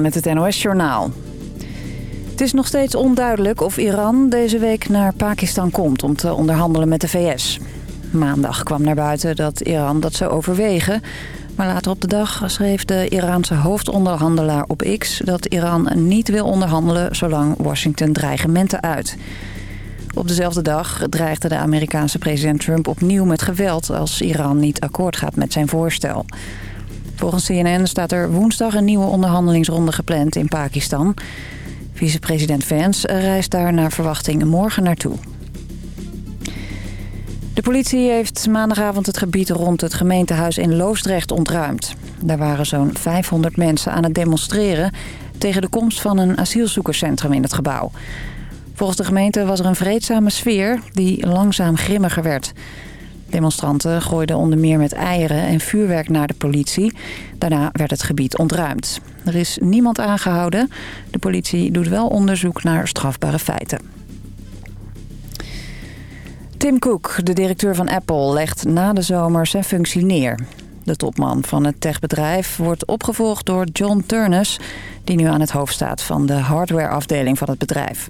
Met het NOS-journaal. Het is nog steeds onduidelijk of Iran deze week naar Pakistan komt om te onderhandelen met de VS. Maandag kwam naar buiten dat Iran dat zou overwegen... maar later op de dag schreef de Iraanse hoofdonderhandelaar op X... dat Iran niet wil onderhandelen zolang Washington dreigementen uit... Op dezelfde dag dreigde de Amerikaanse president Trump opnieuw met geweld... als Iran niet akkoord gaat met zijn voorstel. Volgens CNN staat er woensdag een nieuwe onderhandelingsronde gepland in Pakistan. Vicepresident Vance reist daar naar verwachting morgen naartoe. De politie heeft maandagavond het gebied rond het gemeentehuis in Loosdrecht ontruimd. Daar waren zo'n 500 mensen aan het demonstreren... tegen de komst van een asielzoekerscentrum in het gebouw. Volgens de gemeente was er een vreedzame sfeer die langzaam grimmiger werd. Demonstranten gooiden onder meer met eieren en vuurwerk naar de politie. Daarna werd het gebied ontruimd. Er is niemand aangehouden. De politie doet wel onderzoek naar strafbare feiten. Tim Cook, de directeur van Apple, legt na de zomer zijn functie neer. De topman van het techbedrijf wordt opgevolgd door John Turnus... die nu aan het hoofd staat van de hardwareafdeling van het bedrijf.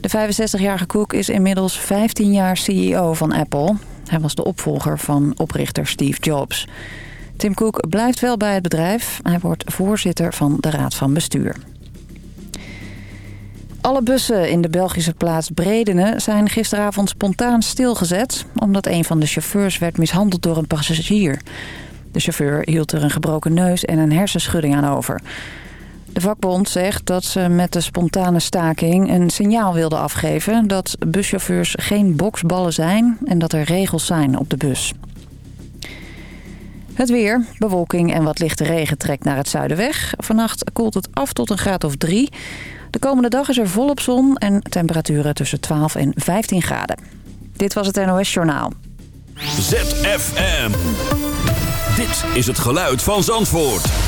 De 65-jarige Cook is inmiddels 15 jaar CEO van Apple. Hij was de opvolger van oprichter Steve Jobs. Tim Cook blijft wel bij het bedrijf. Hij wordt voorzitter van de raad van bestuur. Alle bussen in de Belgische plaats Bredene zijn gisteravond spontaan stilgezet... omdat een van de chauffeurs werd mishandeld door een passagier. De chauffeur hield er een gebroken neus en een hersenschudding aan over. De vakbond zegt dat ze met de spontane staking een signaal wilden afgeven... dat buschauffeurs geen boksballen zijn en dat er regels zijn op de bus. Het weer, bewolking en wat lichte regen trekt naar het zuiden weg. Vannacht koelt het af tot een graad of drie. De komende dag is er volop zon en temperaturen tussen 12 en 15 graden. Dit was het NOS Journaal. ZFM. Dit is het geluid van Zandvoort.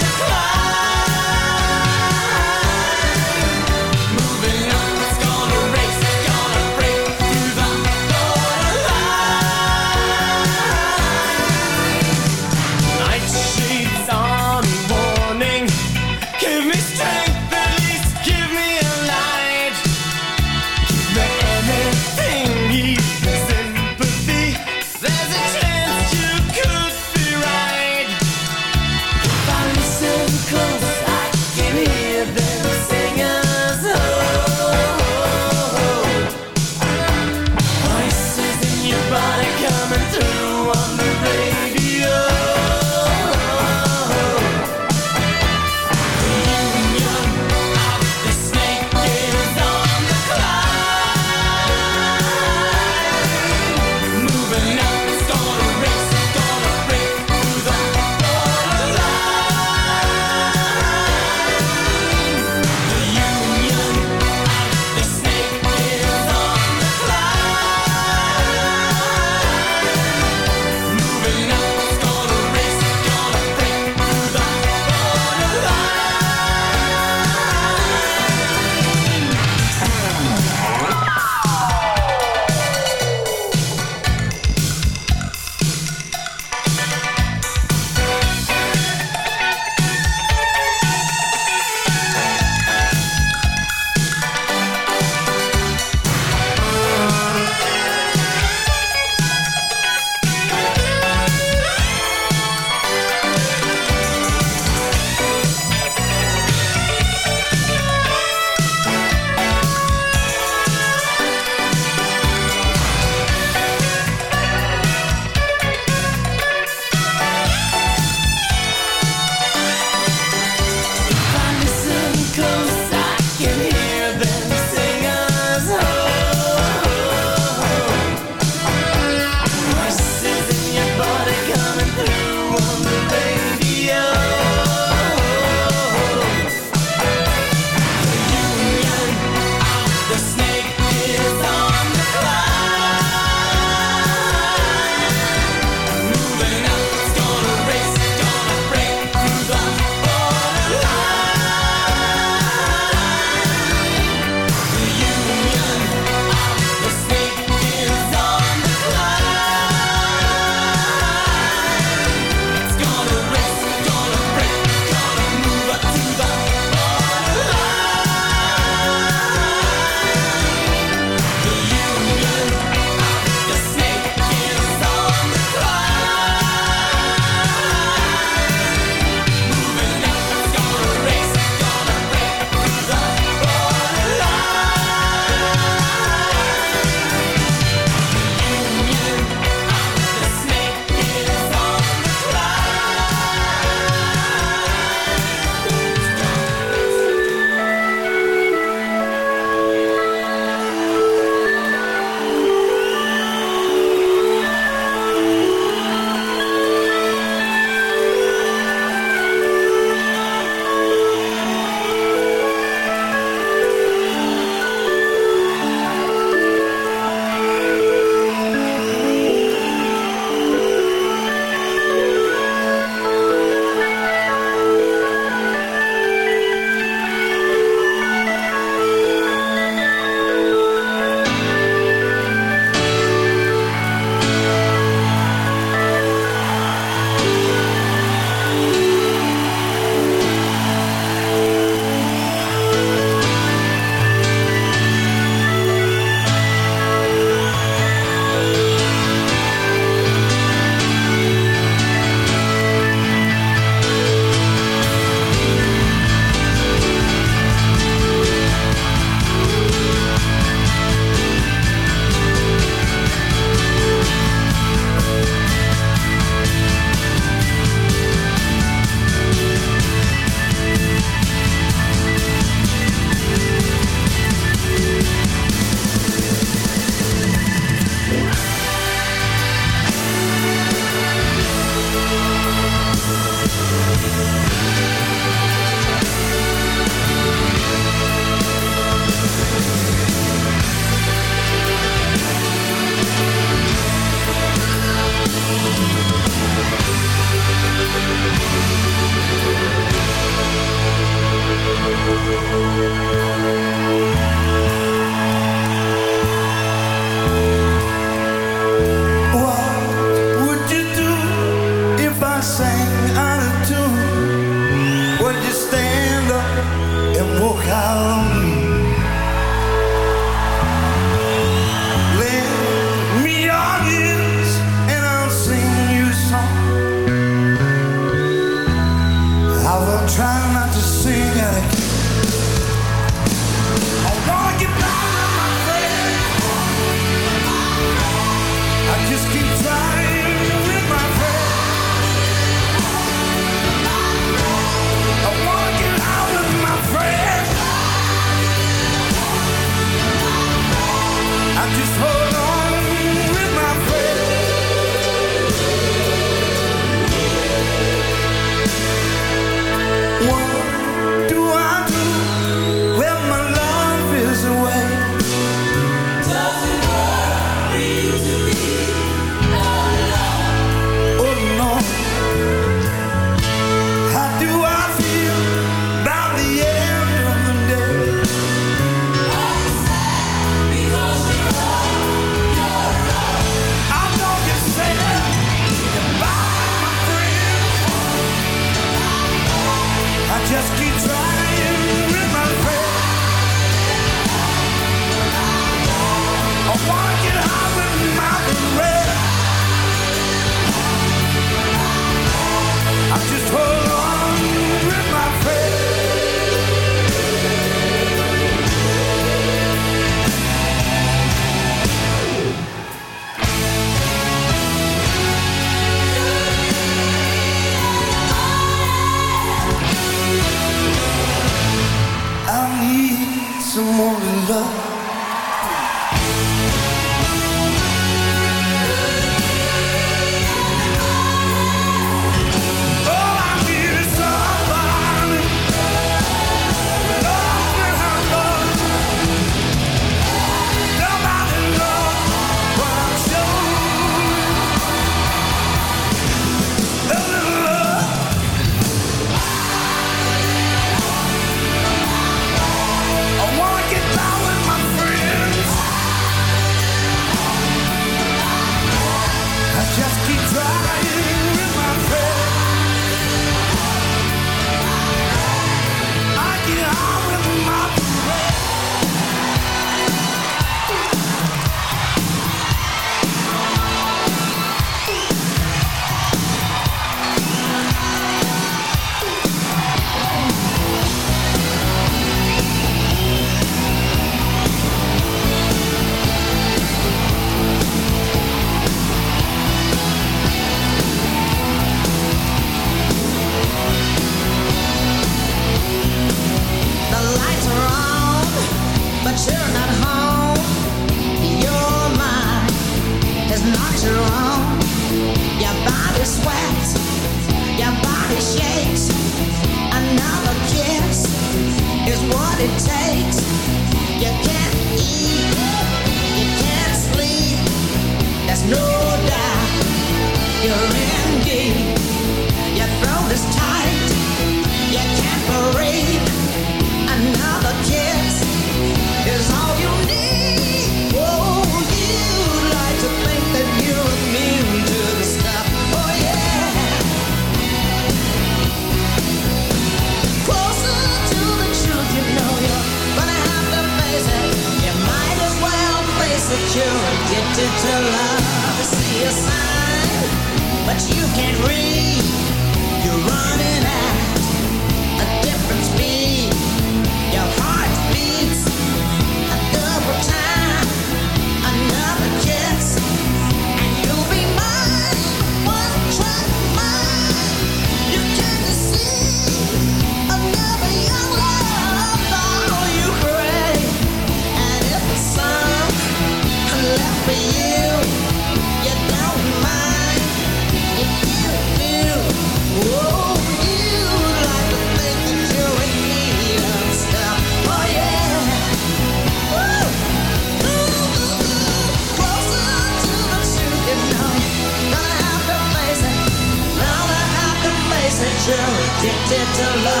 dead love.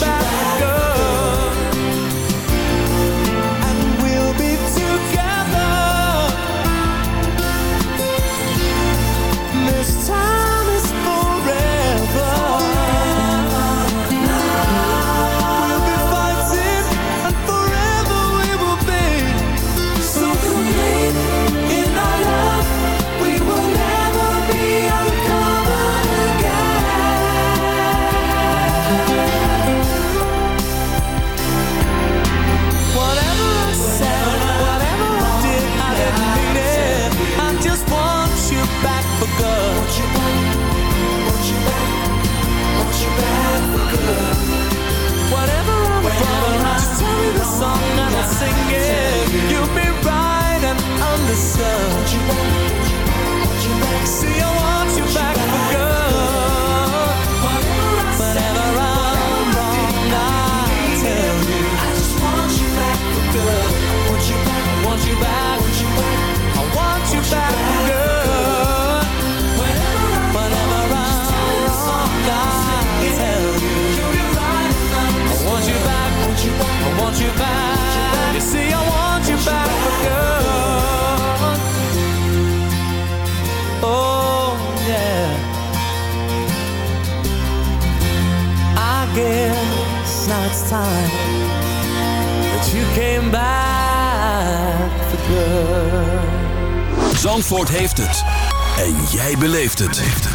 back, up.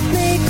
that make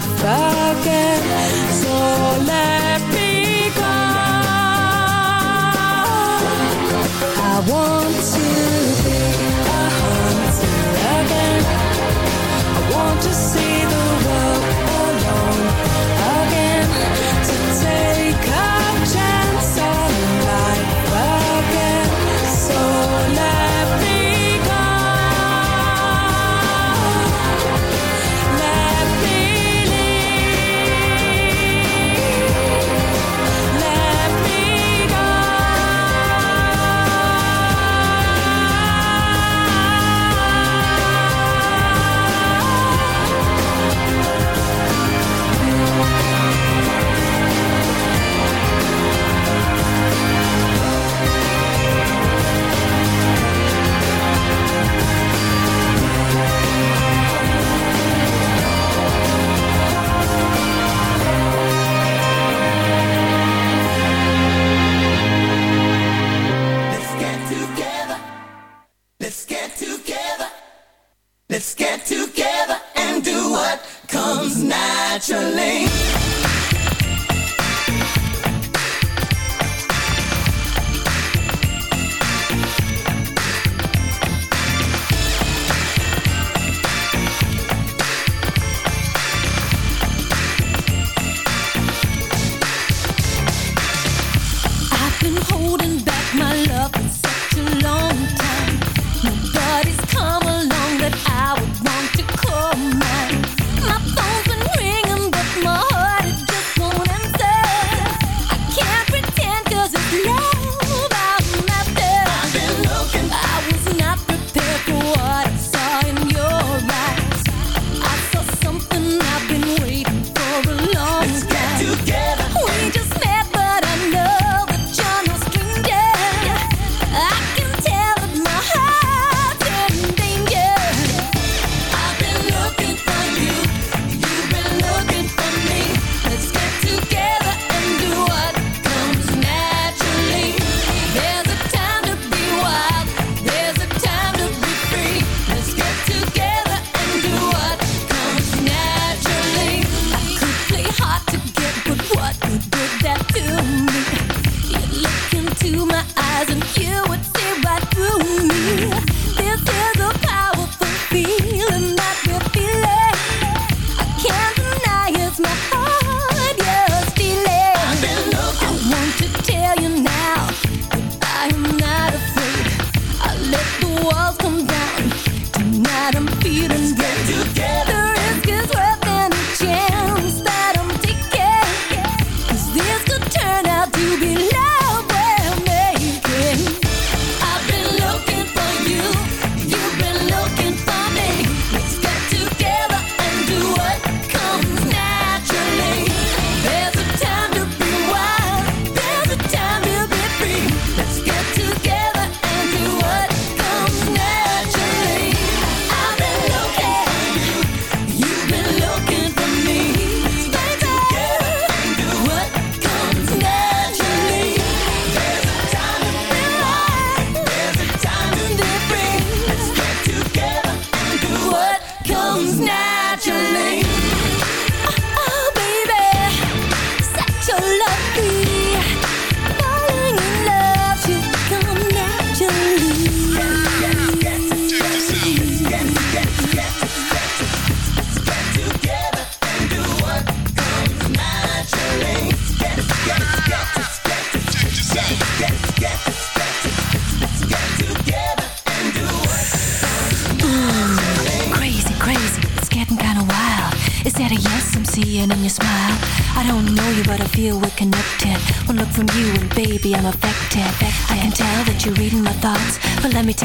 Bye.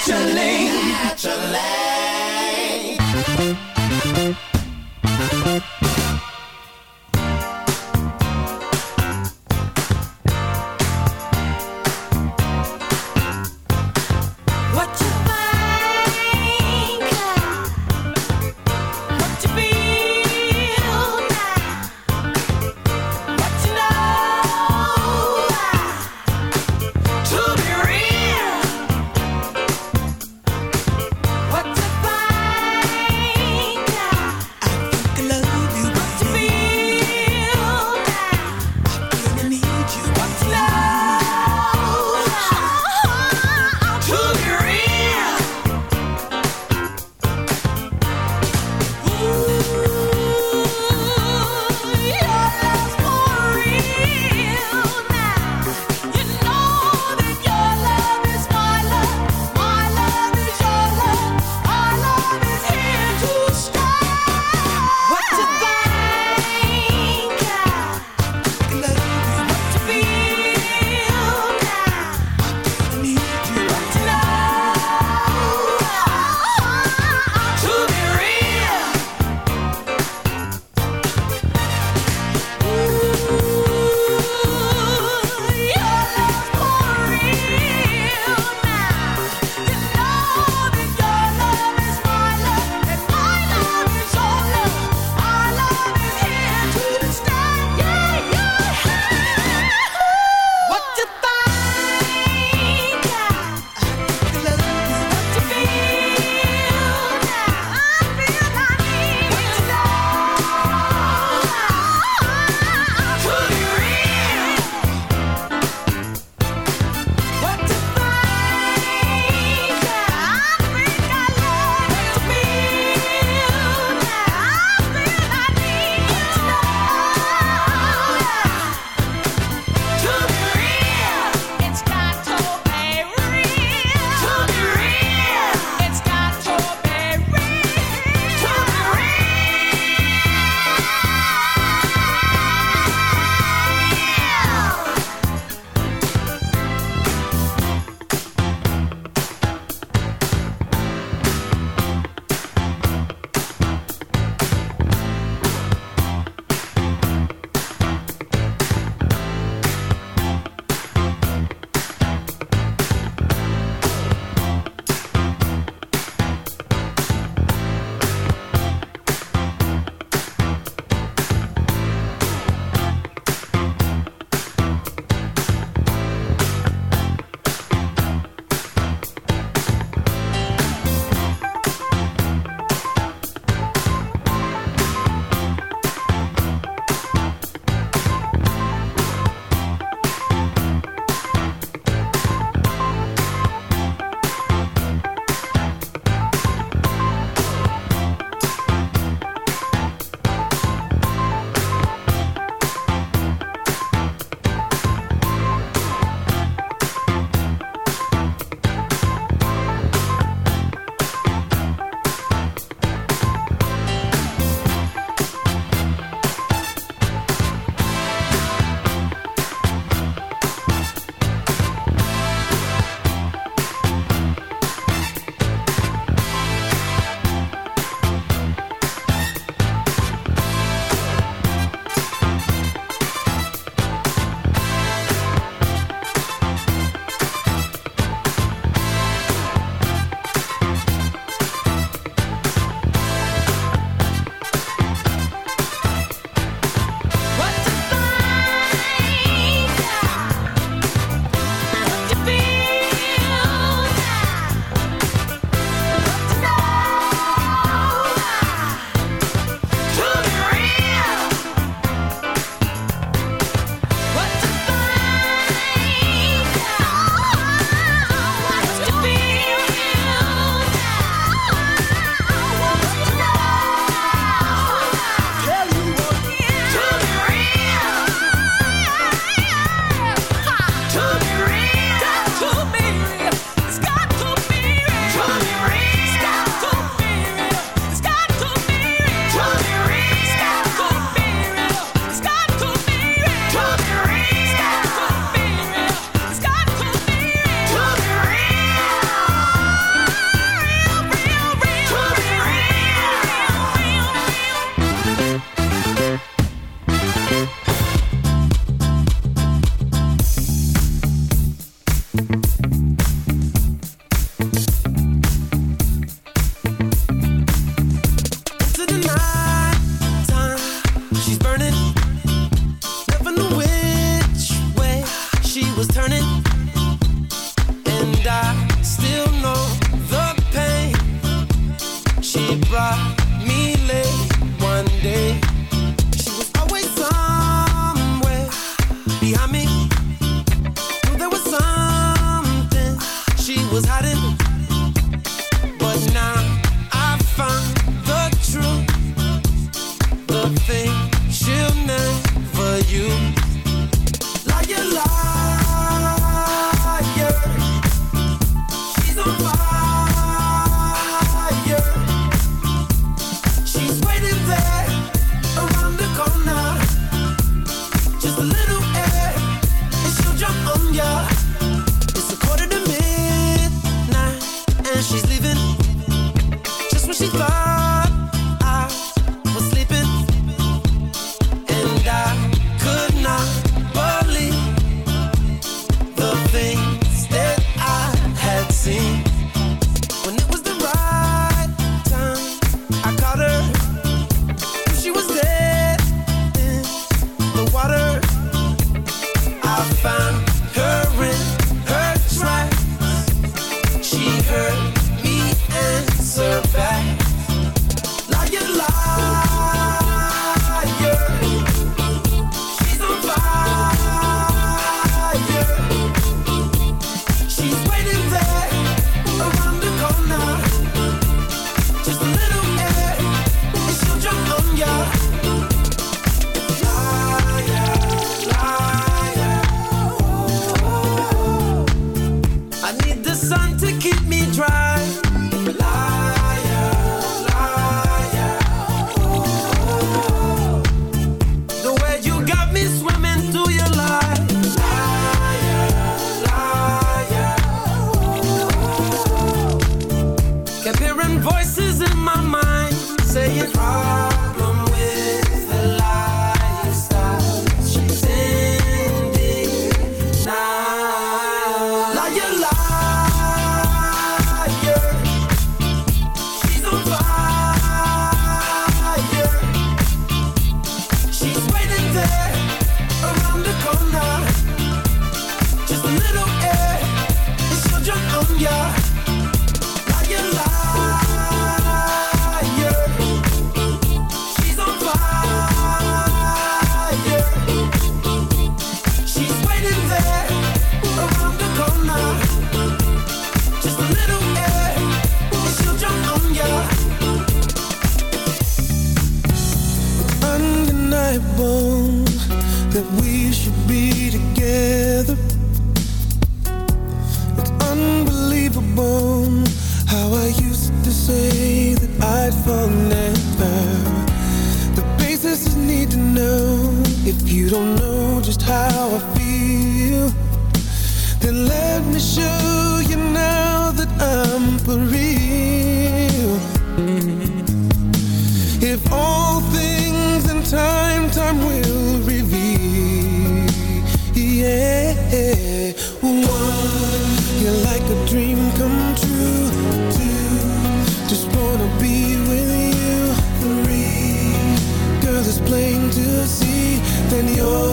naturally. naturally.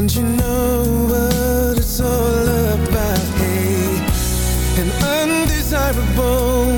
Once you know what it's all about, An undesirable